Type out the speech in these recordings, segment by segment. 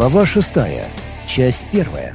Глава шестая. Часть первая.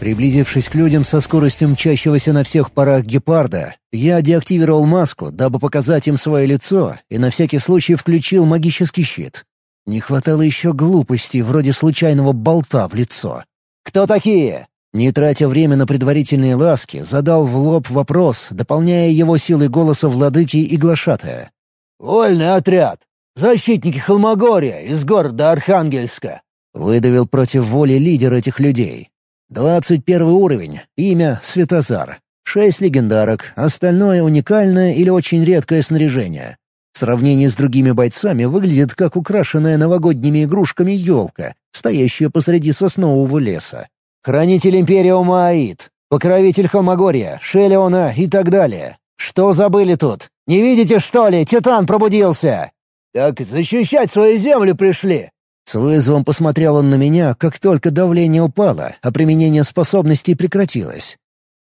Приблизившись к людям со скоростью мчащегося на всех парах гепарда, я деактивировал маску, дабы показать им свое лицо, и на всякий случай включил магический щит. Не хватало еще глупости, вроде случайного болта в лицо. «Кто такие?» Не тратя время на предварительные ласки, задал в лоб вопрос, дополняя его силой голоса владыки и глашатая. «Вольный отряд! Защитники Холмогория из города Архангельска!» Выдавил против воли лидер этих людей. Двадцать первый уровень, имя — Светозар. Шесть легендарок, остальное уникальное или очень редкое снаряжение. В сравнении с другими бойцами выглядит как украшенная новогодними игрушками елка, стоящая посреди соснового леса. Хранитель Империума Аид, покровитель Холмогория, Шелеона и так далее. Что забыли тут? Не видите, что ли? Титан пробудился!» «Так защищать свою землю пришли!» С вызовом посмотрел он на меня, как только давление упало, а применение способностей прекратилось.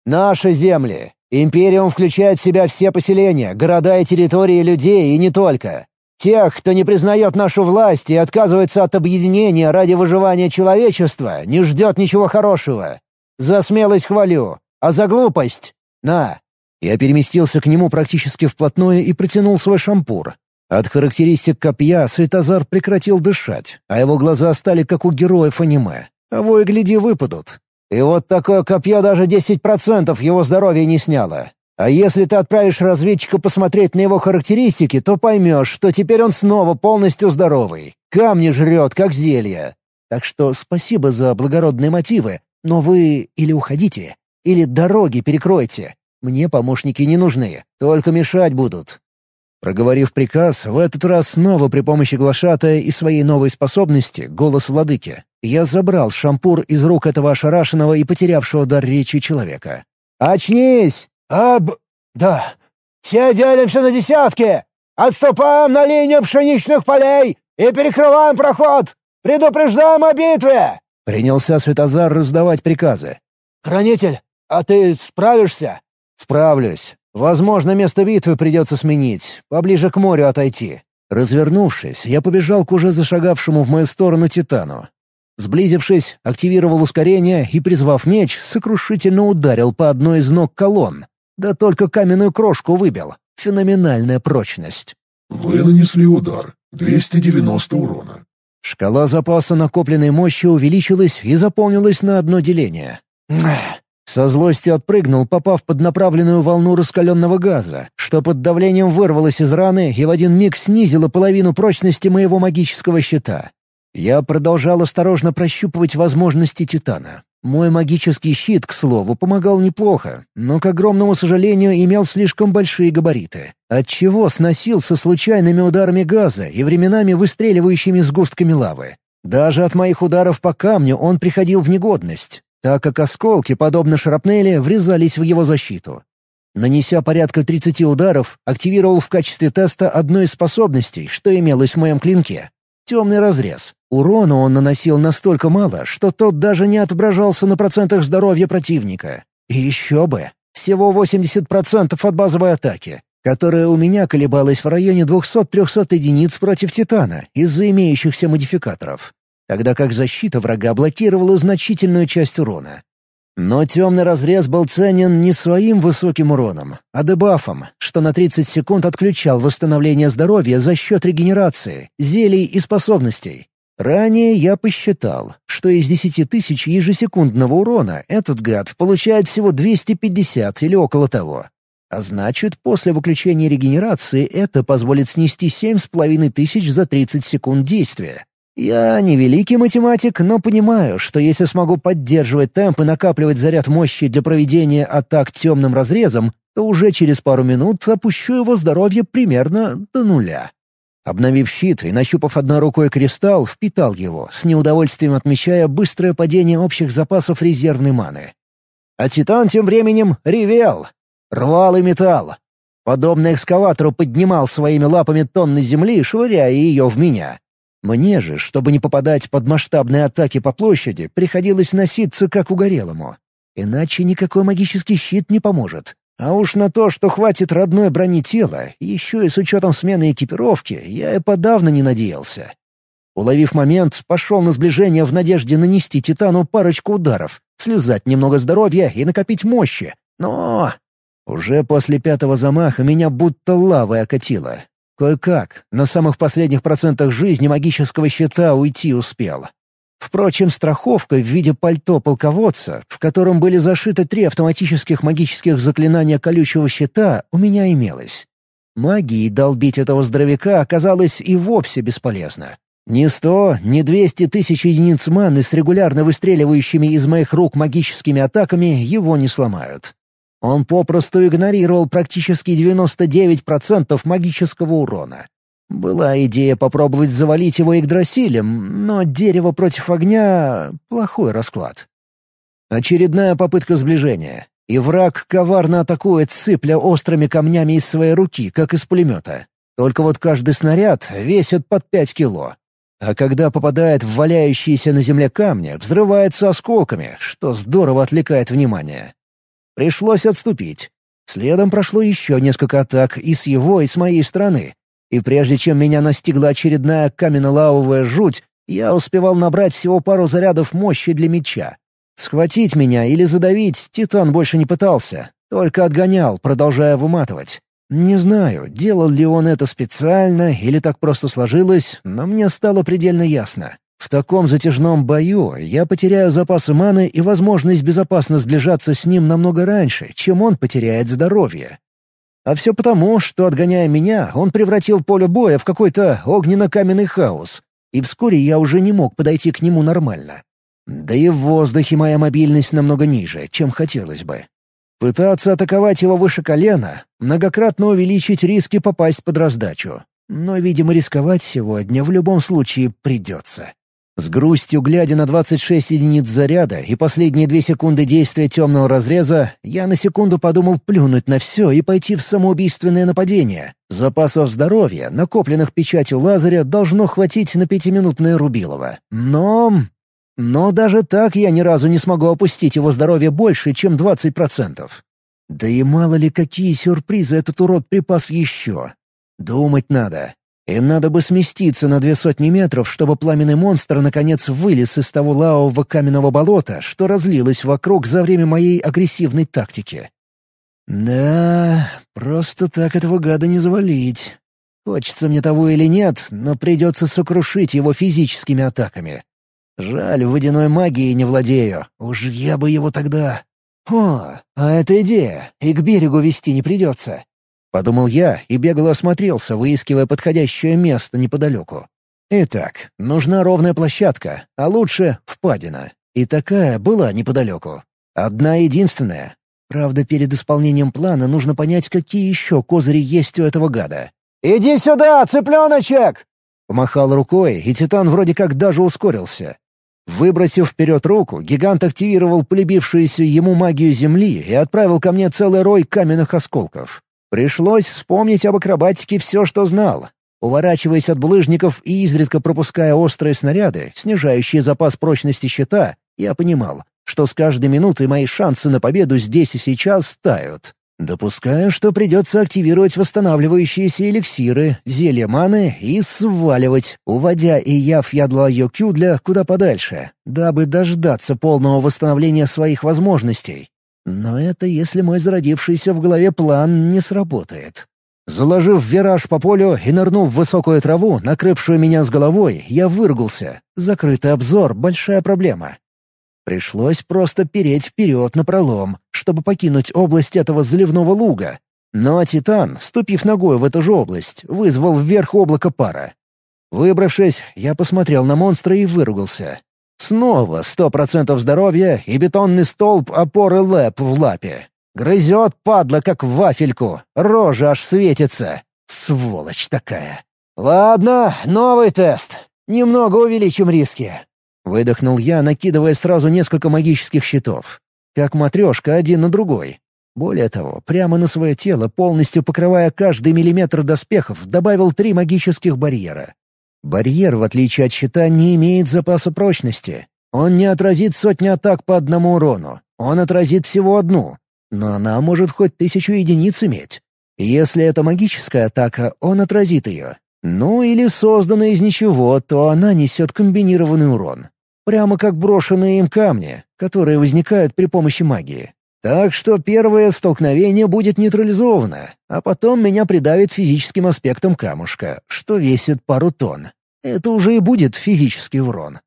«Наши земли. Империум включает в себя все поселения, города и территории людей, и не только. Тех, кто не признает нашу власть и отказывается от объединения ради выживания человечества, не ждет ничего хорошего. За смелость хвалю, а за глупость — на!» Я переместился к нему практически вплотную и протянул свой шампур. От характеристик копья Светозар прекратил дышать, а его глаза стали как у героев аниме. Того и гляди выпадут. И вот такое копье даже 10% его здоровья не сняло. А если ты отправишь разведчика посмотреть на его характеристики, то поймешь, что теперь он снова полностью здоровый. Камни жрет, как зелье. Так что спасибо за благородные мотивы, но вы или уходите, или дороги перекройте. Мне помощники не нужны, только мешать будут. Проговорив приказ, в этот раз снова при помощи глашатая и своей новой способности, голос владыки, я забрал шампур из рук этого ошарашенного и потерявшего дар речи человека. «Очнись!» «Аб... да. Все делимся на десятки! Отступаем на линию пшеничных полей и перекрываем проход! Предупреждаем о битве!» Принялся Светозар раздавать приказы. «Хранитель, а ты справишься?» «Справлюсь. Возможно, место битвы придется сменить, поближе к морю отойти». Развернувшись, я побежал к уже зашагавшему в мою сторону Титану. Сблизившись, активировал ускорение и, призвав меч, сокрушительно ударил по одной из ног колонн. Да только каменную крошку выбил. Феноменальная прочность. Вы нанесли удар. 290 урона. Шкала запаса накопленной мощи увеличилась и заполнилась на одно деление. Со злостью отпрыгнул, попав под направленную волну раскаленного газа, что под давлением вырвалось из раны и в один миг снизило половину прочности моего магического щита. Я продолжал осторожно прощупывать возможности Титана. Мой магический щит, к слову, помогал неплохо, но, к огромному сожалению, имел слишком большие габариты, отчего сносился случайными ударами газа и временами выстреливающими сгустками лавы. Даже от моих ударов по камню он приходил в негодность, так как осколки, подобно шрапнели, врезались в его защиту. Нанеся порядка 30 ударов, активировал в качестве теста одну из способностей, что имелось в моем клинке — темный разрез. Урона он наносил настолько мало, что тот даже не отображался на процентах здоровья противника. И еще бы, всего 80% от базовой атаки, которая у меня колебалась в районе 200-300 единиц против Титана из-за имеющихся модификаторов, тогда как защита врага блокировала значительную часть урона. Но темный разрез был ценен не своим высоким уроном, а дебафом, что на 30 секунд отключал восстановление здоровья за счет регенерации, зелий и способностей. Ранее я посчитал, что из 10 тысяч ежесекундного урона этот гад получает всего 250 или около того. А значит, после выключения регенерации это позволит снести 7,5 тысяч за 30 секунд действия. Я не великий математик, но понимаю, что если смогу поддерживать темп и накапливать заряд мощи для проведения атак темным разрезом, то уже через пару минут опущу его здоровье примерно до нуля. Обновив щит и нащупав одной рукой кристалл, впитал его, с неудовольствием отмечая быстрое падение общих запасов резервной маны. А Титан тем временем ревел, рвал и металл. Подобно экскаватору поднимал своими лапами тонны земли, швыряя ее в меня. Мне же, чтобы не попадать под масштабные атаки по площади, приходилось носиться как угорелому. Иначе никакой магический щит не поможет. А уж на то, что хватит родной брони тела, еще и с учетом смены экипировки, я и подавно не надеялся. Уловив момент, пошел на сближение в надежде нанести Титану парочку ударов, слезать немного здоровья и накопить мощи. Но... Уже после пятого замаха меня будто лавой окатило. Кое-как, на самых последних процентах жизни магического щита уйти успел. Впрочем, страховка в виде пальто полководца, в котором были зашиты три автоматических магических заклинания колючего щита, у меня имелось. Магией долбить этого здоровяка оказалось и вовсе бесполезно. Ни сто, ни двести тысяч единиц маны с регулярно выстреливающими из моих рук магическими атаками его не сломают. Он попросту игнорировал практически 99% магического урона. Была идея попробовать завалить его Игдрасилем, но дерево против огня — плохой расклад. Очередная попытка сближения, и враг коварно атакует, сыпля острыми камнями из своей руки, как из пулемета. Только вот каждый снаряд весит под пять кило. А когда попадает в валяющиеся на земле камни, взрывается осколками, что здорово отвлекает внимание. Пришлось отступить. Следом прошло еще несколько атак и с его, и с моей стороны, и прежде чем меня настигла очередная каменно-лавовая жуть, я успевал набрать всего пару зарядов мощи для меча. Схватить меня или задавить Титан больше не пытался, только отгонял, продолжая выматывать. Не знаю, делал ли он это специально или так просто сложилось, но мне стало предельно ясно. В таком затяжном бою я потеряю запасы маны и возможность безопасно сближаться с ним намного раньше, чем он потеряет здоровье. А все потому, что, отгоняя меня, он превратил поле боя в какой-то огненно-каменный хаос, и вскоре я уже не мог подойти к нему нормально. Да и в воздухе моя мобильность намного ниже, чем хотелось бы. Пытаться атаковать его выше колена — многократно увеличить риски попасть под раздачу. Но, видимо, рисковать сегодня в любом случае придется. С грустью глядя на 26 единиц заряда и последние две секунды действия темного разреза, я на секунду подумал плюнуть на все и пойти в самоубийственное нападение. Запасов здоровья, накопленных печатью Лазаря, должно хватить на пятиминутное Рубилово. Но... Но даже так я ни разу не смогу опустить его здоровье больше, чем 20%. Да и мало ли какие сюрпризы этот урод припас еще. Думать надо. И надо бы сместиться на две сотни метров, чтобы пламенный монстр наконец вылез из того лавового каменного болота, что разлилось вокруг за время моей агрессивной тактики. Да, просто так этого гада не завалить. Хочется мне того или нет, но придется сокрушить его физическими атаками. Жаль, водяной магией не владею. Уж я бы его тогда... О, а это идея, и к берегу вести не придется. Подумал я и бегло осмотрелся, выискивая подходящее место неподалеку. Итак, нужна ровная площадка, а лучше — впадина. И такая была неподалеку. Одна единственная. Правда, перед исполнением плана нужно понять, какие еще козыри есть у этого гада. «Иди сюда, цыпленочек!» Помахал рукой, и Титан вроде как даже ускорился. Выбросив вперед руку, гигант активировал полюбившуюся ему магию Земли и отправил ко мне целый рой каменных осколков. Пришлось вспомнить об акробатике все, что знал. Уворачиваясь от булыжников и изредка пропуская острые снаряды, снижающие запас прочности щита, я понимал, что с каждой минутой мои шансы на победу здесь и сейчас тают. Допускаю, что придется активировать восстанавливающиеся эликсиры, зелья маны и сваливать, уводя и яв ядла Йокюдля куда подальше, дабы дождаться полного восстановления своих возможностей. Но это если мой зародившийся в голове план не сработает. Заложив вираж по полю и нырнув в высокую траву, накрывшую меня с головой, я выругался. Закрытый обзор — большая проблема. Пришлось просто переть вперед на пролом, чтобы покинуть область этого заливного луга. Но Титан, ступив ногой в эту же область, вызвал вверх облако пара. Выбравшись, я посмотрел на монстра и выругался. Снова сто процентов здоровья и бетонный столб опоры лэп в лапе. Грызет, падла, как вафельку. Рожа аж светится. Сволочь такая. «Ладно, новый тест. Немного увеличим риски». Выдохнул я, накидывая сразу несколько магических щитов. Как матрешка один на другой. Более того, прямо на свое тело, полностью покрывая каждый миллиметр доспехов, добавил три магических барьера. Барьер, в отличие от щита, не имеет запаса прочности. Он не отразит сотни атак по одному урону. Он отразит всего одну. Но она может хоть тысячу единиц иметь. Если это магическая атака, он отразит ее. Ну или создана из ничего, то она несет комбинированный урон. Прямо как брошенные им камни, которые возникают при помощи магии. Так что первое столкновение будет нейтрализовано, а потом меня придавит физическим аспектом камушка, что весит пару тонн. Это уже и будет физический урон.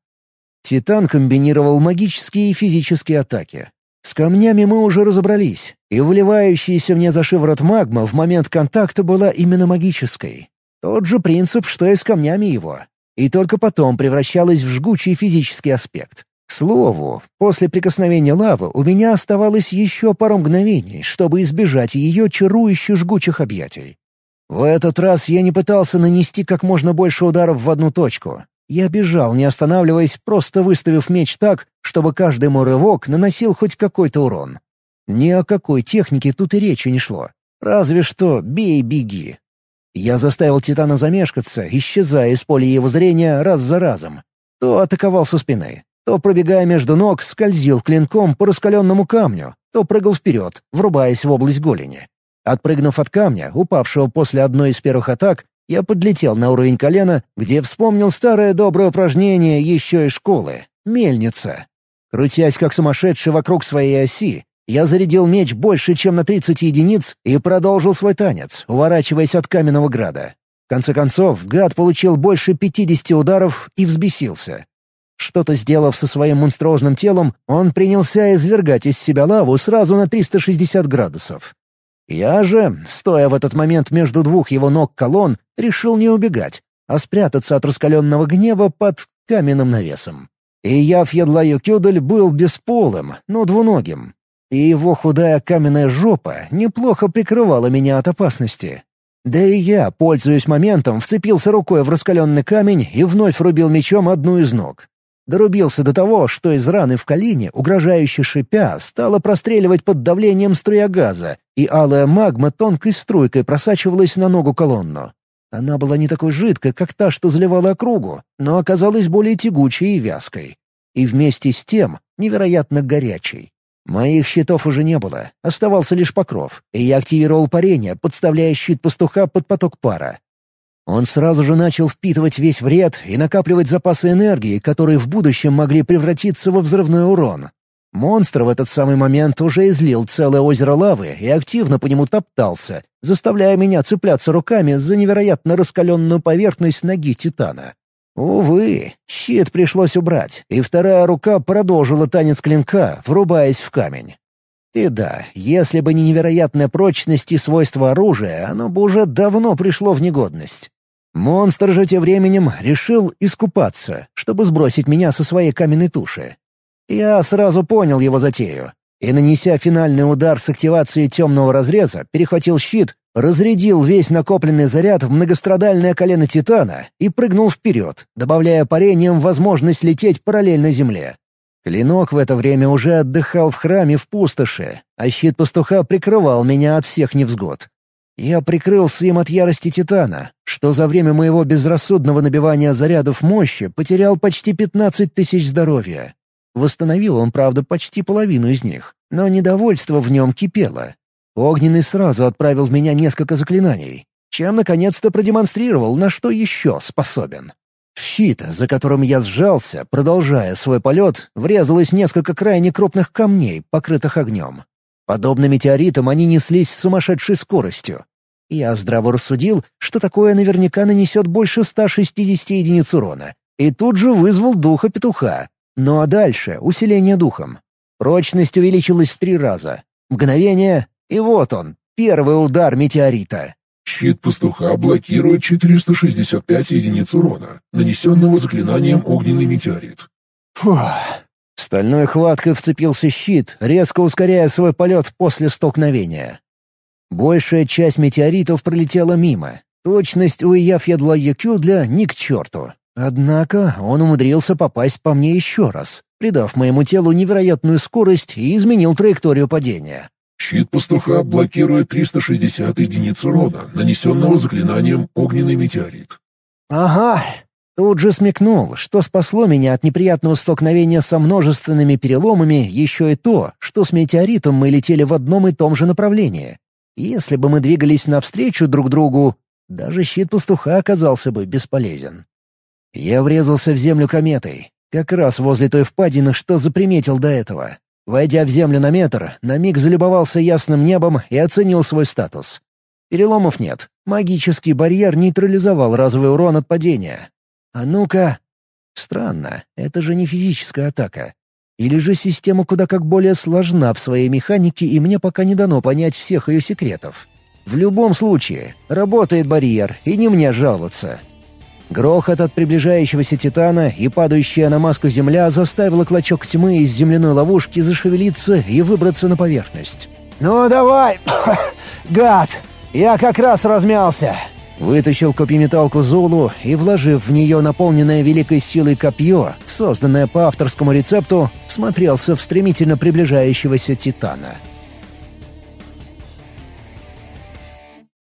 Титан комбинировал магические и физические атаки. С камнями мы уже разобрались, и вливающаяся мне за шиворот магма в момент контакта была именно магической. Тот же принцип, что и с камнями его. И только потом превращалась в жгучий физический аспект. К слову, после прикосновения лавы у меня оставалось еще пару мгновений, чтобы избежать ее чарующих жгучих объятий. В этот раз я не пытался нанести как можно больше ударов в одну точку. Я бежал, не останавливаясь, просто выставив меч так, чтобы каждый мой рывок наносил хоть какой-то урон. Ни о какой технике тут и речи не шло. Разве что бей-беги. Я заставил Титана замешкаться, исчезая из поля его зрения раз за разом. То атаковал со спины, то, пробегая между ног, скользил клинком по раскаленному камню, то прыгал вперед, врубаясь в область голени. Отпрыгнув от камня, упавшего после одной из первых атак, я подлетел на уровень колена, где вспомнил старое доброе упражнение еще из школы — мельница. Крутясь как сумасшедший вокруг своей оси, я зарядил меч больше, чем на 30 единиц и продолжил свой танец, уворачиваясь от каменного града. В конце концов, гад получил больше 50 ударов и взбесился. Что-то сделав со своим монструозным телом, он принялся извергать из себя лаву сразу на 360 градусов. Я же, стоя в этот момент между двух его ног колонн, решил не убегать, а спрятаться от раскаленного гнева под каменным навесом. И я Фьедлаю Кюдель был бесполым, но двуногим. И его худая каменная жопа неплохо прикрывала меня от опасности. Да и я, пользуясь моментом, вцепился рукой в раскаленный камень и вновь рубил мечом одну из ног. Дорубился до того, что из раны в колени, угрожающе шипя, стало простреливать под давлением струя газа, и алая магма тонкой струйкой просачивалась на ногу колонну. Она была не такой жидкой, как та, что заливала округу, но оказалась более тягучей и вязкой. И вместе с тем невероятно горячей. Моих щитов уже не было, оставался лишь покров, и я активировал парение, подставляя щит пастуха под поток пара. Он сразу же начал впитывать весь вред и накапливать запасы энергии, которые в будущем могли превратиться во взрывной урон. Монстр в этот самый момент уже излил целое озеро лавы и активно по нему топтался, заставляя меня цепляться руками за невероятно раскаленную поверхность ноги Титана. Увы, щит пришлось убрать, и вторая рука продолжила танец клинка, врубаясь в камень. И да, если бы не невероятная прочность и свойства оружия, оно бы уже давно пришло в негодность. Монстр же тем временем решил искупаться, чтобы сбросить меня со своей каменной туши. Я сразу понял его затею. И, нанеся финальный удар с активацией темного разреза, перехватил щит, разрядил весь накопленный заряд в многострадальное колено Титана и прыгнул вперед, добавляя парением возможность лететь параллельно земле. Клинок в это время уже отдыхал в храме в пустоши, а щит пастуха прикрывал меня от всех невзгод. Я прикрылся им от ярости Титана, что за время моего безрассудного набивания зарядов мощи потерял почти 15 тысяч здоровья. Восстановил он, правда, почти половину из них, но недовольство в нем кипело. Огненный сразу отправил в меня несколько заклинаний, чем наконец-то продемонстрировал, на что еще способен. В щит, за которым я сжался, продолжая свой полет, врезалось несколько крайне крупных камней, покрытых огнем. Подобно метеоритам они неслись с сумасшедшей скоростью. Я здраво рассудил, что такое наверняка нанесет больше 160 единиц урона, и тут же вызвал духа петуха. Ну а дальше — усиление духом. Прочность увеличилась в три раза. Мгновение, и вот он, первый удар метеорита. Щит пастуха блокирует 465 единиц урона, нанесенного заклинанием «Огненный метеорит». Фух. Стальной хваткой вцепился щит, резко ускоряя свой полет после столкновения. Большая часть метеоритов пролетела мимо. Точность у Яфьедла Якюдля ни к черту. Однако он умудрился попасть по мне еще раз, придав моему телу невероятную скорость и изменил траекторию падения. Щит пастуха блокирует 360 единиц урона, нанесенного заклинанием «Огненный метеорит». «Ага, Тут же смекнул, что спасло меня от неприятного столкновения со множественными переломами еще и то, что с метеоритом мы летели в одном и том же направлении. Если бы мы двигались навстречу друг другу, Даже щит пастуха оказался бы бесполезен. Я врезался в землю кометой, как раз возле той впадины, что заприметил до этого. Войдя в землю на метр, на миг залюбовался ясным небом и оценил свой статус. Переломов нет. Магический барьер нейтрализовал разовый урон от падения. А ну-ка... Странно, это же не физическая атака. Или же система куда как более сложна в своей механике, и мне пока не дано понять всех ее секретов. В любом случае, работает барьер, и не мне жаловаться. Грохот от приближающегося Титана и падающая на маску земля заставила клочок тьмы из земляной ловушки зашевелиться и выбраться на поверхность. «Ну давай, гад! Я как раз размялся!» Вытащил копьеметалку Зулу и, вложив в нее наполненное великой силой копье, созданное по авторскому рецепту, смотрелся в стремительно приближающегося Титана.